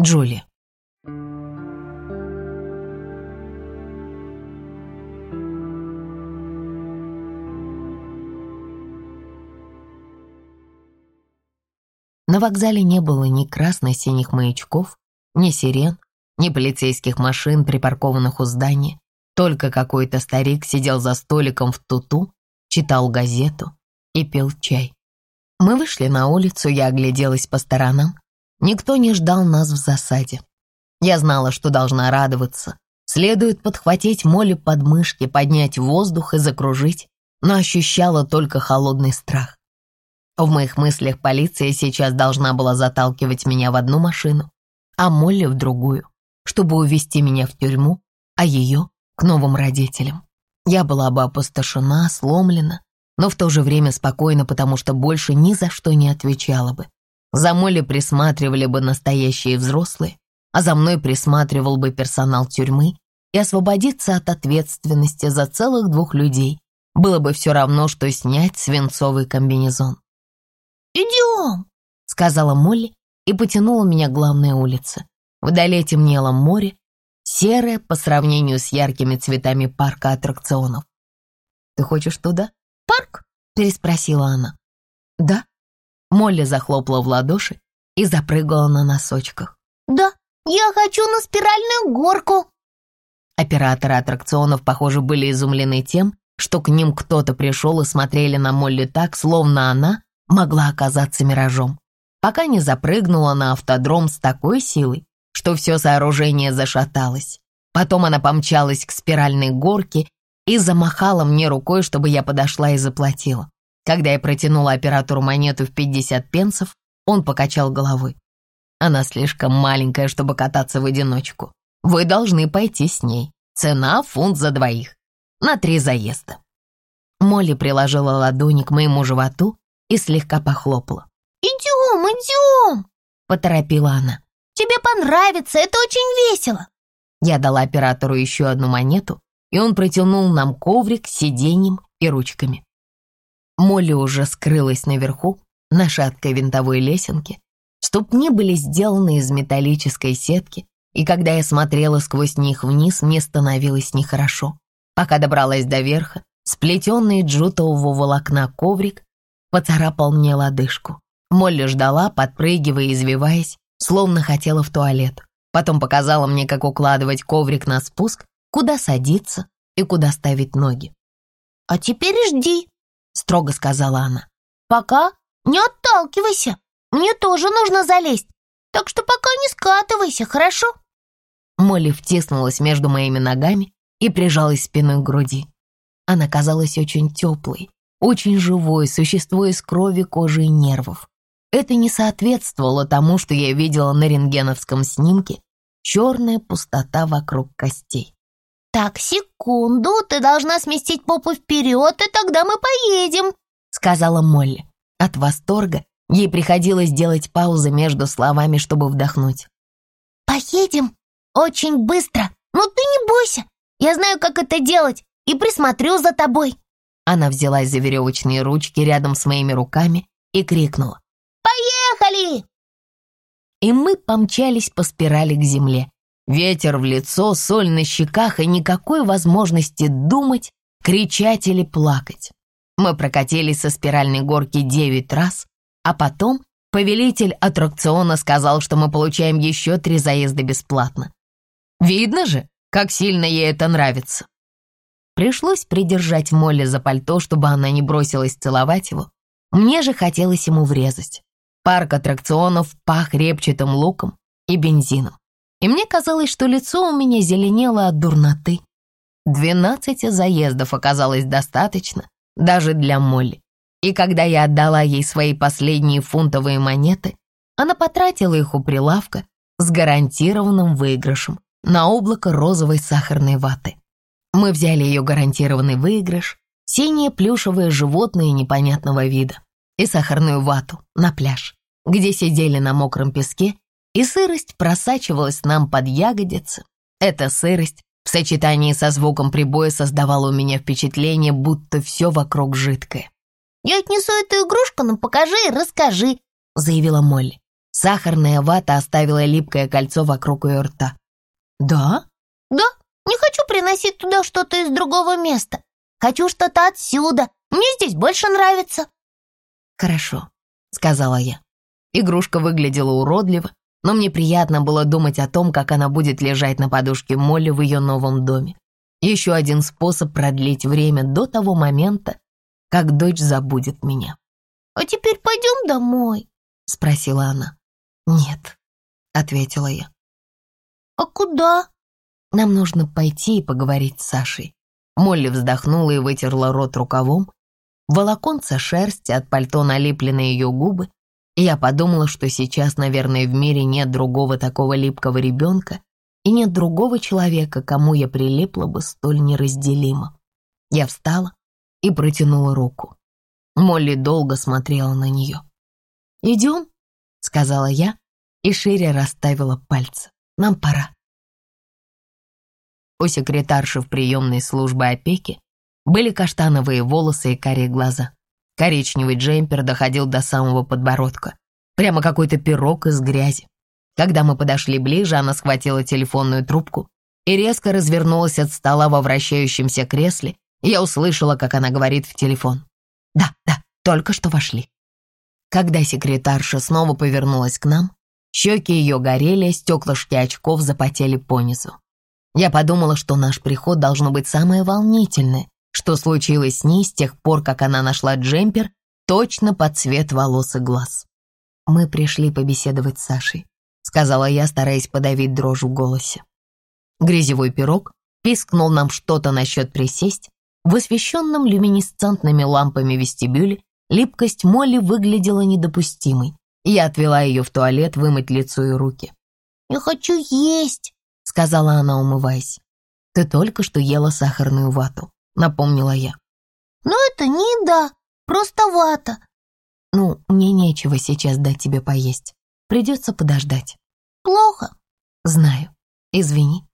Джулия. На вокзале не было ни красно-синих маячков, ни сирен, ни полицейских машин, припаркованных у здания. Только какой-то старик сидел за столиком в туту, читал газету и пил чай. Мы вышли на улицу, я огляделась по сторонам. Никто не ждал нас в засаде. Я знала, что должна радоваться. Следует подхватить Молли под мышки, поднять воздух и закружить, но ощущала только холодный страх. В моих мыслях полиция сейчас должна была заталкивать меня в одну машину, а Молли в другую, чтобы увезти меня в тюрьму, а ее к новым родителям. Я была бы опустошена, сломлена, но в то же время спокойна, потому что больше ни за что не отвечала бы. За Молли присматривали бы настоящие взрослые, а за мной присматривал бы персонал тюрьмы, и освободиться от ответственности за целых двух людей было бы все равно, что снять свинцовый комбинезон. «Идем!» — сказала Молли и потянула меня к главной улице. Вдали темнело море, серое по сравнению с яркими цветами парка аттракционов. «Ты хочешь туда?» «Парк?» — переспросила она. «Да». Молли захлопала в ладоши и запрыгала на носочках. «Да, я хочу на спиральную горку». Операторы аттракционов, похоже, были изумлены тем, что к ним кто-то пришел и смотрели на Молли так, словно она могла оказаться миражом, пока не запрыгнула на автодром с такой силой, что все сооружение зашаталось. Потом она помчалась к спиральной горке и замахала мне рукой, чтобы я подошла и заплатила. Когда я протянула оператору монету в 50 пенсов, он покачал головой. Она слишком маленькая, чтобы кататься в одиночку. Вы должны пойти с ней. Цена фунт за двоих. На три заезда. Молли приложила ладони к моему животу и слегка похлопала. «Идем, идем!» — поторопила она. «Тебе понравится, это очень весело!» Я дала оператору еще одну монету, и он протянул нам коврик с сиденьем и ручками. Молли уже скрылась наверху, на шаткой винтовой лесенке. Ступни были сделаны из металлической сетки, и когда я смотрела сквозь них вниз, мне становилось нехорошо. Пока добралась до верха, сплетенный джутового волокна коврик поцарапал мне лодыжку. Молли ждала, подпрыгивая и извиваясь, словно хотела в туалет. Потом показала мне, как укладывать коврик на спуск, куда садиться и куда ставить ноги. «А теперь жди», — строго сказала она. «Пока не отталкивайся, мне тоже нужно залезть, так что пока не скатывайся, хорошо?» Молли втиснулась между моими ногами и прижалась спиной к груди. Она казалась очень теплой, очень живое существо из крови, кожи и нервов. Это не соответствовало тому, что я видела на рентгеновском снимке. Черная пустота вокруг костей. «Так, секунду, ты должна сместить попу вперед, и тогда мы поедем», сказала Молли. От восторга ей приходилось делать паузы между словами, чтобы вдохнуть. «Поедем очень быстро, но ты не бойся, я знаю, как это делать, и присмотрю за тобой». Она взялась за веревочные ручки рядом с моими руками и крикнула. «Поехали!» И мы помчались по спирали к земле. Ветер в лицо, соль на щеках и никакой возможности думать, кричать или плакать. Мы прокатились со спиральной горки девять раз, а потом повелитель аттракциона сказал, что мы получаем еще три заезда бесплатно. Видно же, как сильно ей это нравится. Пришлось придержать Молли за пальто, чтобы она не бросилась целовать его. Мне же хотелось ему врезать. Парк аттракционов пах репчатым луком и бензином. И мне казалось, что лицо у меня зеленело от дурноты. Двенадцати заездов оказалось достаточно, даже для Молли. И когда я отдала ей свои последние фунтовые монеты, она потратила их у прилавка с гарантированным выигрышем на облако розовой сахарной ваты. Мы взяли ее гарантированный выигрыш, синее плюшевое животное непонятного вида и сахарную вату на пляж, где сидели на мокром песке, и сырость просачивалась нам под ягодицы. Эта сырость в сочетании со звуком прибоя создавала у меня впечатление, будто все вокруг жидкое. «Я отнесу эту игрушку, но покажи и расскажи», — заявила Молли. Сахарная вата оставила липкое кольцо вокруг ее рта. «Да?» «Да, не хочу приносить туда что-то из другого места. Хочу что-то отсюда. Мне здесь больше нравится». «Хорошо», — сказала я. Игрушка выглядела уродливо, но мне приятно было думать о том, как она будет лежать на подушке Молли в ее новом доме. Еще один способ продлить время до того момента, как дочь забудет меня. «А теперь пойдем домой?» — спросила она. «Нет», — ответила я. «А куда?» «Нам нужно пойти и поговорить с Сашей». Молли вздохнула и вытерла рот рукавом. Волоконца шерсти от пальто налипли на ее губы, я подумала, что сейчас, наверное, в мире нет другого такого липкого ребенка и нет другого человека, кому я прилипла бы столь неразделимо. Я встала и протянула руку. Молли долго смотрела на нее. «Идем?» — сказала я и шире расставила пальцы. «Нам пора». У секретарши в приемной службы опеки были каштановые волосы и карие глаза. Коричневый джемпер доходил до самого подбородка. Прямо какой-то пирог из грязи. Когда мы подошли ближе, она схватила телефонную трубку и резко развернулась от стола во вращающемся кресле. Я услышала, как она говорит в телефон. «Да, да, только что вошли». Когда секретарша снова повернулась к нам, щеки ее горели, стеклышки очков запотели понизу. Я подумала, что наш приход должно быть самое волнительное, что случилось с ней с тех пор, как она нашла джемпер точно под цвет волос и глаз. «Мы пришли побеседовать с Сашей», — сказала я, стараясь подавить дрожь в голосе. Грязевой пирог пискнул нам что-то насчет присесть. В освещенном люминесцентными лампами вестибюле липкость Молли выглядела недопустимой. Я отвела ее в туалет вымыть лицо и руки. «Я хочу есть», — сказала она, умываясь. «Ты только что ела сахарную вату напомнила я. «Но это не еда, просто вата». «Ну, мне нечего сейчас дать тебе поесть. Придется подождать». «Плохо». «Знаю. Извини».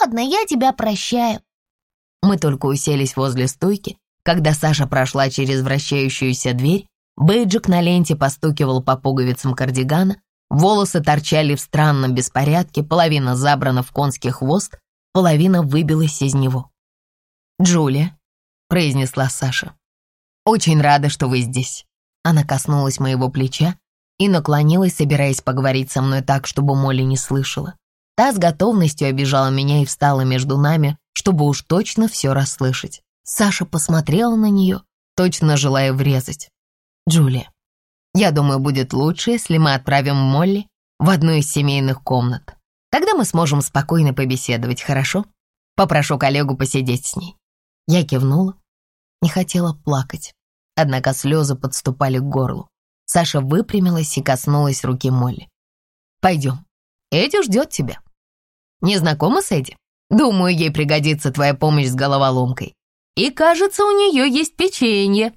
«Ладно, я тебя прощаю». Мы только уселись возле стойки, когда Саша прошла через вращающуюся дверь, бейджик на ленте постукивал по пуговицам кардигана, волосы торчали в странном беспорядке, половина забрана в конский хвост, половина выбилась из него. «Джулия», — произнесла Саша. «Очень рада, что вы здесь». Она коснулась моего плеча и наклонилась, собираясь поговорить со мной так, чтобы Молли не слышала. Та с готовностью обижала меня и встала между нами, чтобы уж точно все расслышать. Саша посмотрела на нее, точно желая врезать. «Джулия, я думаю, будет лучше, если мы отправим Молли в одну из семейных комнат. Тогда мы сможем спокойно побеседовать, хорошо? Попрошу коллегу посидеть с ней. Я кивнула, не хотела плакать, однако слезы подступали к горлу. Саша выпрямилась и коснулась руки Молли. «Пойдем, Эдди ждет тебя». «Не знакома с Эдди? Думаю, ей пригодится твоя помощь с головоломкой. И, кажется, у нее есть печенье».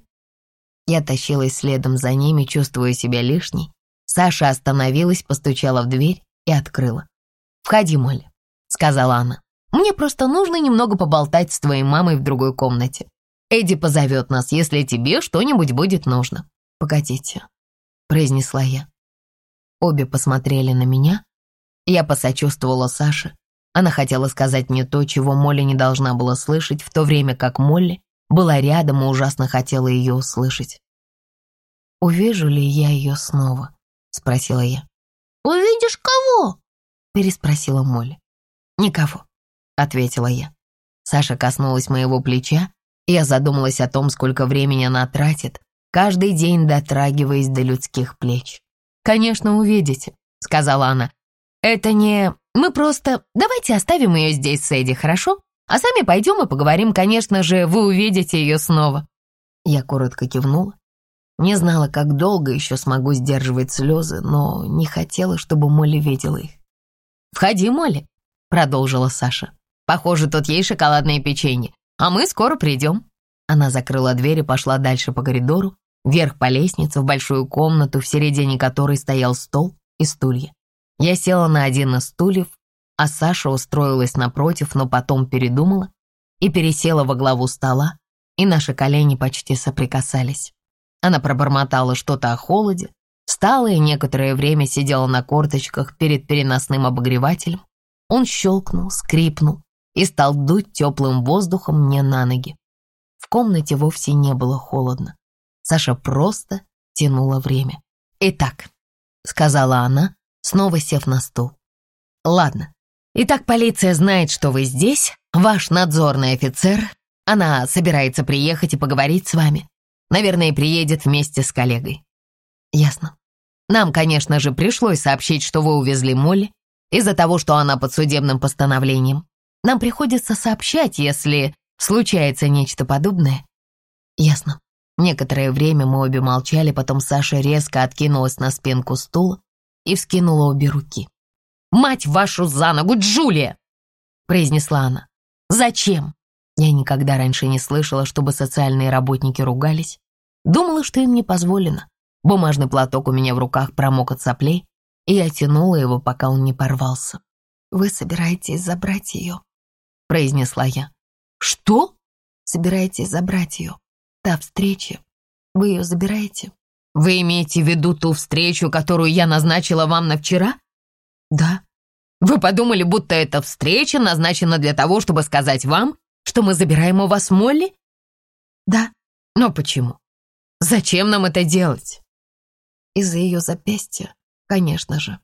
Я тащилась следом за ними, чувствуя себя лишней. Саша остановилась, постучала в дверь и открыла. «Входи, Молли», — сказала она. Мне просто нужно немного поболтать с твоей мамой в другой комнате. Эдди позовет нас, если тебе что-нибудь будет нужно. Погодите, произнесла я. Обе посмотрели на меня. Я посочувствовала Саше. Она хотела сказать мне то, чего Молли не должна была слышать, в то время как Молли была рядом и ужасно хотела ее услышать. «Увижу ли я ее снова?» — спросила я. «Увидишь кого?» — переспросила Молли. «Никого ответила я. Саша коснулась моего плеча, и я задумалась о том, сколько времени она тратит, каждый день дотрагиваясь до людских плеч. «Конечно, увидите», — сказала она. «Это не... Мы просто... Давайте оставим ее здесь с Эдди, хорошо? А сами пойдем и поговорим, конечно же, вы увидите ее снова». Я коротко кивнула. Не знала, как долго еще смогу сдерживать слезы, но не хотела, чтобы Молли видела их. «Входи, Молли», — продолжила Саша. Похоже, тут есть шоколадное печенье, а мы скоро придем». Она закрыла дверь и пошла дальше по коридору, вверх по лестнице в большую комнату, в середине которой стоял стол и стулья. Я села на один из стульев, а Саша устроилась напротив, но потом передумала и пересела во главу стола, и наши колени почти соприкасались. Она пробормотала что-то о холоде, Встала и некоторое время сидела на корточках перед переносным обогревателем. Он щелкнул, скрипнул и стал дуть теплым воздухом мне на ноги. В комнате вовсе не было холодно. Саша просто тянула время. «Итак», — сказала она, снова сев на стул. «Ладно, итак, полиция знает, что вы здесь, ваш надзорный офицер. Она собирается приехать и поговорить с вами. Наверное, приедет вместе с коллегой». «Ясно. Нам, конечно же, пришлось сообщить, что вы увезли Молли из-за того, что она под судебным постановлением. Нам приходится сообщать, если случается нечто подобное». «Ясно». Некоторое время мы обе молчали, потом Саша резко откинулась на спинку стула и вскинула обе руки. «Мать вашу за ногу, Джулия!» произнесла она. «Зачем?» Я никогда раньше не слышала, чтобы социальные работники ругались. Думала, что им не позволено. Бумажный платок у меня в руках промок от соплей, и я тянула его, пока он не порвался. «Вы собираетесь забрать ее?» Произнесла я. «Что?» «Собираетесь забрать ее?» та встреча. Вы ее забираете? Вы имеете в виду ту встречу, которую я назначила вам на вчера? Да. Вы подумали, будто эта встреча назначена для того, чтобы сказать вам, что мы забираем у вас Молли? Да. Но почему? Зачем нам это делать? Из-за ее запястья, конечно же.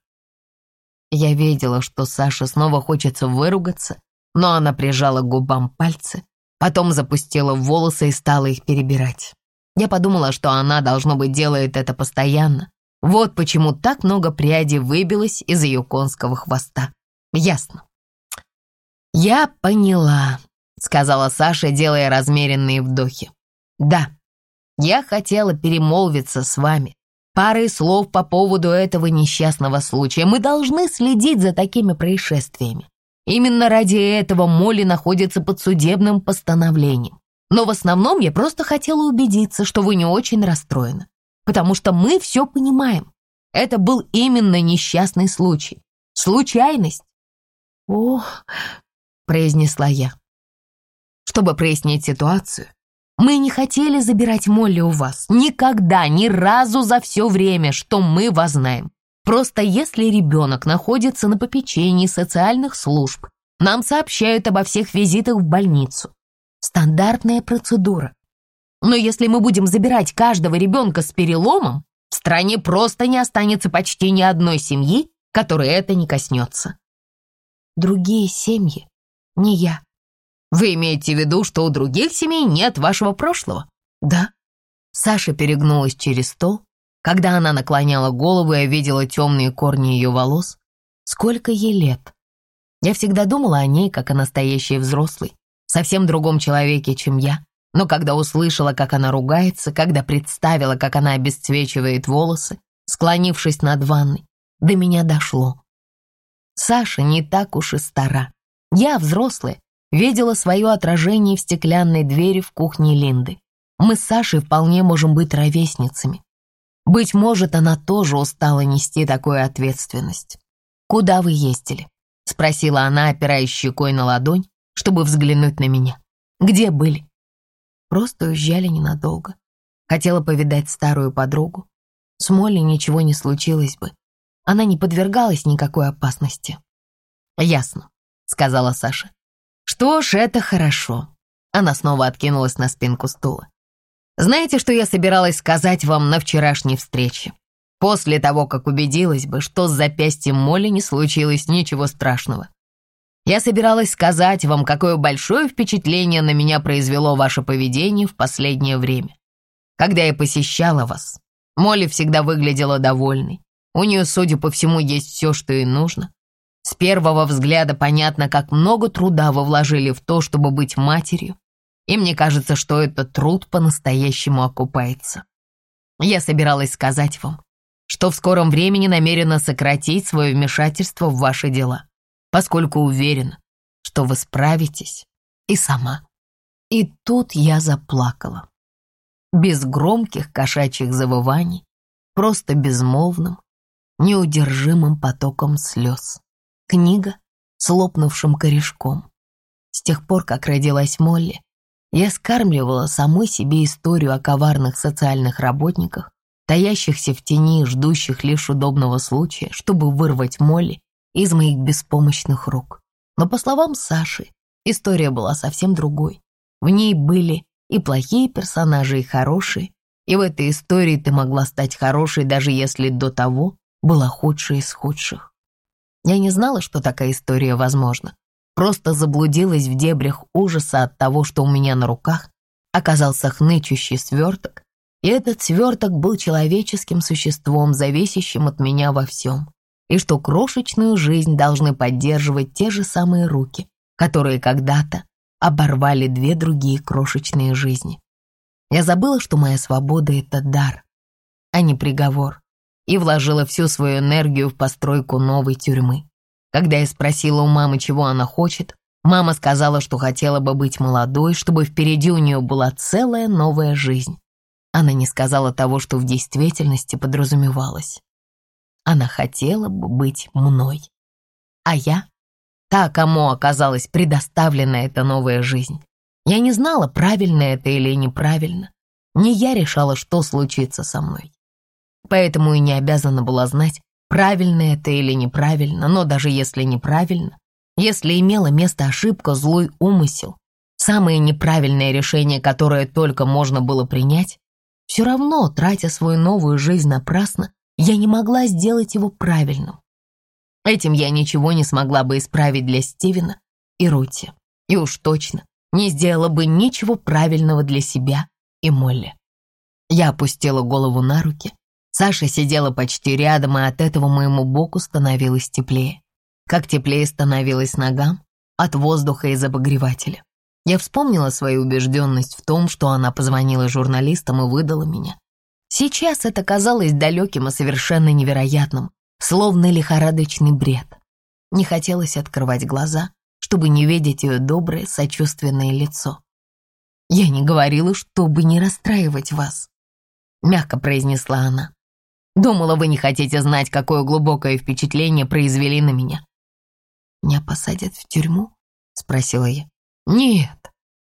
Я видела, что Саше снова хочется выругаться, но она прижала к губам пальцы, Потом запустила в волосы и стала их перебирать. Я подумала, что она, должно быть, делает это постоянно. Вот почему так много прядей выбилось из ее конского хвоста. Ясно. «Я поняла», — сказала Саша, делая размеренные вдохи. «Да, я хотела перемолвиться с вами. Парой слов по поводу этого несчастного случая. Мы должны следить за такими происшествиями. Именно ради этого Молли находится под судебным постановлением. Но в основном я просто хотела убедиться, что вы не очень расстроены. Потому что мы все понимаем. Это был именно несчастный случай. Случайность. «Ох», — произнесла я. Чтобы прояснить ситуацию, мы не хотели забирать Молли у вас. Никогда, ни разу за все время, что мы вас знаем. Просто если ребенок находится на попечении социальных служб, нам сообщают обо всех визитах в больницу. Стандартная процедура. Но если мы будем забирать каждого ребенка с переломом, в стране просто не останется почти ни одной семьи, которой это не коснется. Другие семьи, не я. Вы имеете в виду, что у других семей нет вашего прошлого? Да. Саша перегнулась через стол, когда она наклоняла голову, я видела темные корни ее волос. Сколько ей лет? Я всегда думала о ней, как о настоящей взрослой, совсем другом человеке, чем я. Но когда услышала, как она ругается, когда представила, как она обесцвечивает волосы, склонившись над ванной, до меня дошло. Саша не так уж и стара. Я, взрослая, видела свое отражение в стеклянной двери в кухне Линды. Мы с Сашей вполне можем быть ровесницами. Быть может, она тоже устала нести такую ответственность. «Куда вы ездили?» — спросила она, опираясь щекой на ладонь, чтобы взглянуть на меня. «Где были?» Просто уезжали ненадолго. Хотела повидать старую подругу. С Молли ничего не случилось бы. Она не подвергалась никакой опасности. «Ясно», — сказала Саша. «Что ж, это хорошо». Она снова откинулась на спинку стула. Знаете, что я собиралась сказать вам на вчерашней встрече? После того, как убедилась бы, что с запястьем Молли не случилось ничего страшного. Я собиралась сказать вам, какое большое впечатление на меня произвело ваше поведение в последнее время. Когда я посещала вас, Молли всегда выглядела довольной. У нее, судя по всему, есть все, что ей нужно. С первого взгляда понятно, как много труда вы вложили в то, чтобы быть матерью, и мне кажется, что этот труд по-настоящему окупается. Я собиралась сказать вам, что в скором времени намерена сократить свое вмешательство в ваши дела, поскольку уверена, что вы справитесь и сама. И тут я заплакала. Без громких кошачьих завываний, просто безмолвным, неудержимым потоком слез. Книга с лопнувшим корешком. С тех пор, как родилась Молли, я скармливала самой себе историю о коварных социальных работниках, таящихся в тени, ждущих лишь удобного случая, чтобы вырвать Молли из моих беспомощных рук. Но, по словам Саши, история была совсем другой. В ней были и плохие персонажи, и хорошие, и в этой истории ты могла стать хорошей, даже если до того была худшей из худших. Я не знала, что такая история возможна. Просто заблудилась в дебрях ужаса от того, что у меня на руках оказался хнычущий сверток, и этот сверток был человеческим существом, зависящим от меня во всем, и что крошечную жизнь должны поддерживать те же самые руки, которые когда-то оборвали две другие крошечные жизни. Я забыла, что моя свобода — это дар, а не приговор, и вложила всю свою энергию в постройку новой тюрьмы. Когда я спросила у мамы, чего она хочет, мама сказала, что хотела бы быть молодой, чтобы впереди у нее была целая новая жизнь. Она не сказала того, что в действительности подразумевалось. Она хотела бы быть мной. А я та, кому оказалась предоставлена эта новая жизнь. Я не знала, правильно это или неправильно. Не я решала, что случится со мной. Поэтому и не обязана была знать, правильно это или неправильно, но даже если неправильно, если имела место ошибка, злой умысел, самое неправильное решение, которое только можно было принять, все равно, тратя свою новую жизнь напрасно, я не могла сделать его правильным. Этим я ничего не смогла бы исправить для Стивена и Рути. И уж точно не сделала бы ничего правильного для себя и Молли. Я опустила голову на руки. Саша сидела почти рядом, и от этого моему боку становилось теплее. Как теплее становилось ногам от воздуха из обогревателя. Я вспомнила свою убежденность в том, что она позвонила журналистам и выдала меня. Сейчас это казалось далеким и совершенно невероятным, словно лихорадочный бред. Не хотелось открывать глаза, чтобы не видеть ее доброе, сочувственное лицо. «Я не говорила, чтобы не расстраивать вас», — мягко произнесла она. «Думала, вы не хотите знать, какое глубокое впечатление произвели на меня». «Меня посадят в тюрьму?» — спросила я. «Нет,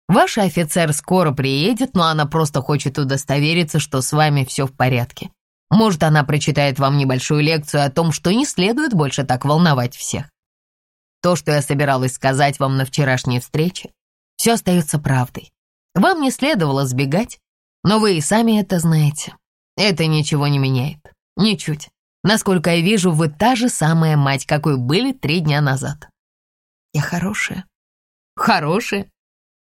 ваш офицер скоро приедет, но она просто хочет удостовериться, что с вами все в порядке. Может, она прочитает вам небольшую лекцию о том, что не следует больше так волновать всех. То, что я собиралась сказать вам на вчерашней встрече, все остается правдой. Вам не следовало сбегать, но вы и сами это знаете. Это ничего не меняет. Ничуть. Насколько я вижу, вы та же самая мать, какой были три дня назад. Я хорошая. Хорошая?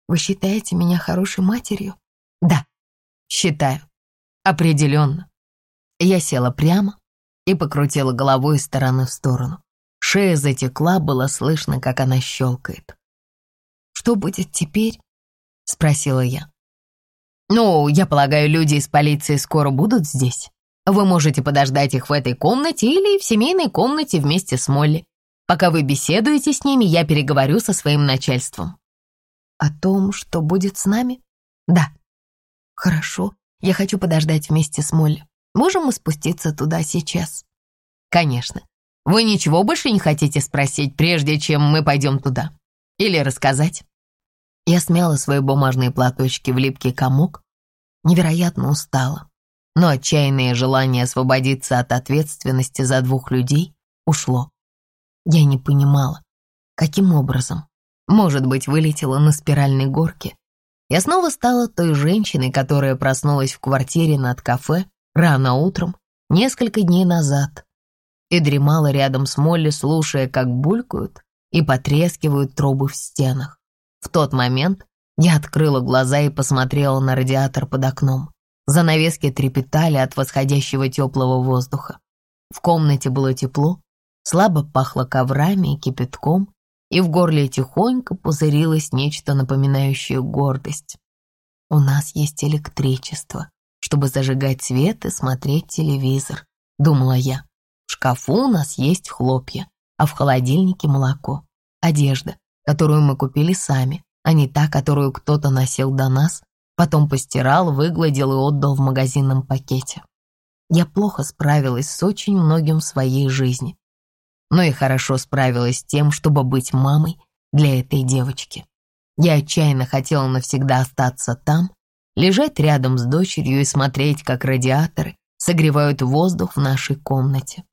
Вы считаете меня хорошей матерью? Да, считаю. Определенно. Я села прямо и покрутила головой из стороны в сторону. Шея затекла, было слышно, как она щелкает. «Что будет теперь?» — спросила я. «Ну, я полагаю, люди из полиции скоро будут здесь. Вы можете подождать их в этой комнате или в семейной комнате вместе с Молли. Пока вы беседуете с ними, я переговорю со своим начальством». «О том, что будет с нами?» «Да». «Хорошо, я хочу подождать вместе с Молли. Можем мы спуститься туда сейчас?» «Конечно. Вы ничего больше не хотите спросить, прежде чем мы пойдем туда? Или рассказать?» Я смяла свои бумажные платочки в липкий комок. Невероятно устала. Но отчаянное желание освободиться от ответственности за двух людей ушло. Я не понимала, каким образом. Может быть, вылетела на спиральной горке. Я снова стала той женщиной, которая проснулась в квартире над кафе рано утром несколько дней назад и дремала рядом с Молли, слушая, как булькают и потрескивают трубы в стенах. В тот момент я открыла глаза и посмотрела на радиатор под окном. Занавески трепетали от восходящего теплого воздуха. В комнате было тепло, слабо пахло коврами и кипятком, и в горле тихонько пузырилось нечто напоминающее гордость. «У нас есть электричество, чтобы зажигать свет и смотреть телевизор», — думала я. В шкафу у нас есть хлопья, а в холодильнике молоко. Одежда, которую мы купили сами, а не та, которую кто-то носил до нас, потом постирал, выгладил и отдал в магазинном пакете. Я плохо справилась с очень многим в своей жизни, но и хорошо справилась с тем, чтобы быть мамой для этой девочки. Я отчаянно хотела навсегда остаться там, лежать рядом с дочерью и смотреть, как радиаторы согревают воздух в нашей комнате.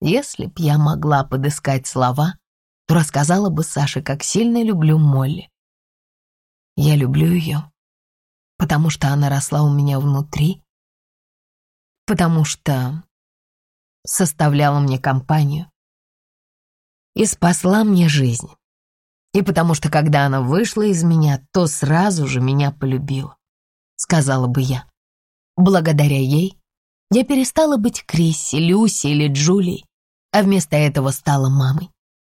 Если б я могла подыскать слова, то рассказала бы Саше, как сильно люблю Молли. Я люблю ее, потому что она росла у меня внутри, потому что составляла мне компанию и спасла мне жизнь. И потому что, когда она вышла из меня, то сразу же меня полюбила, сказала бы я. Благодаря ей я перестала быть Крисси, Люси или Джулией, а вместо этого стала мамой.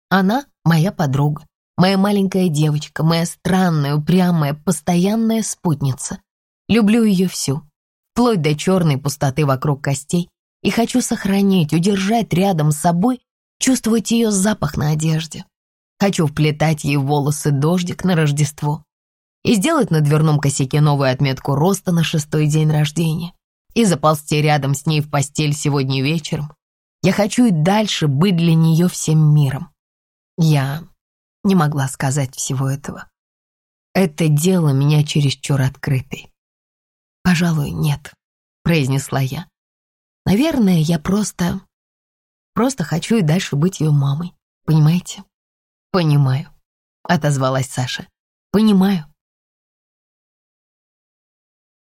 Она моя подруга, моя маленькая девочка, моя странная, упрямая, постоянная спутница. Люблю ее всю, вплоть до черной пустоты вокруг костей, и хочу сохранить, удержать рядом с собой, чувствовать ее запах на одежде. Хочу вплетать ей волосы дождик на Рождество и сделать на дверном косяке новую отметку роста на шестой день рождения и заползти рядом с ней в постель сегодня вечером. Я хочу и дальше быть для нее всем миром. Я не могла сказать всего этого. Это дело меня чересчур открытой. «Пожалуй, нет», — произнесла я. «Наверное, я просто... просто хочу и дальше быть ее мамой, понимаете?» «Понимаю», — отозвалась Саша. «Понимаю.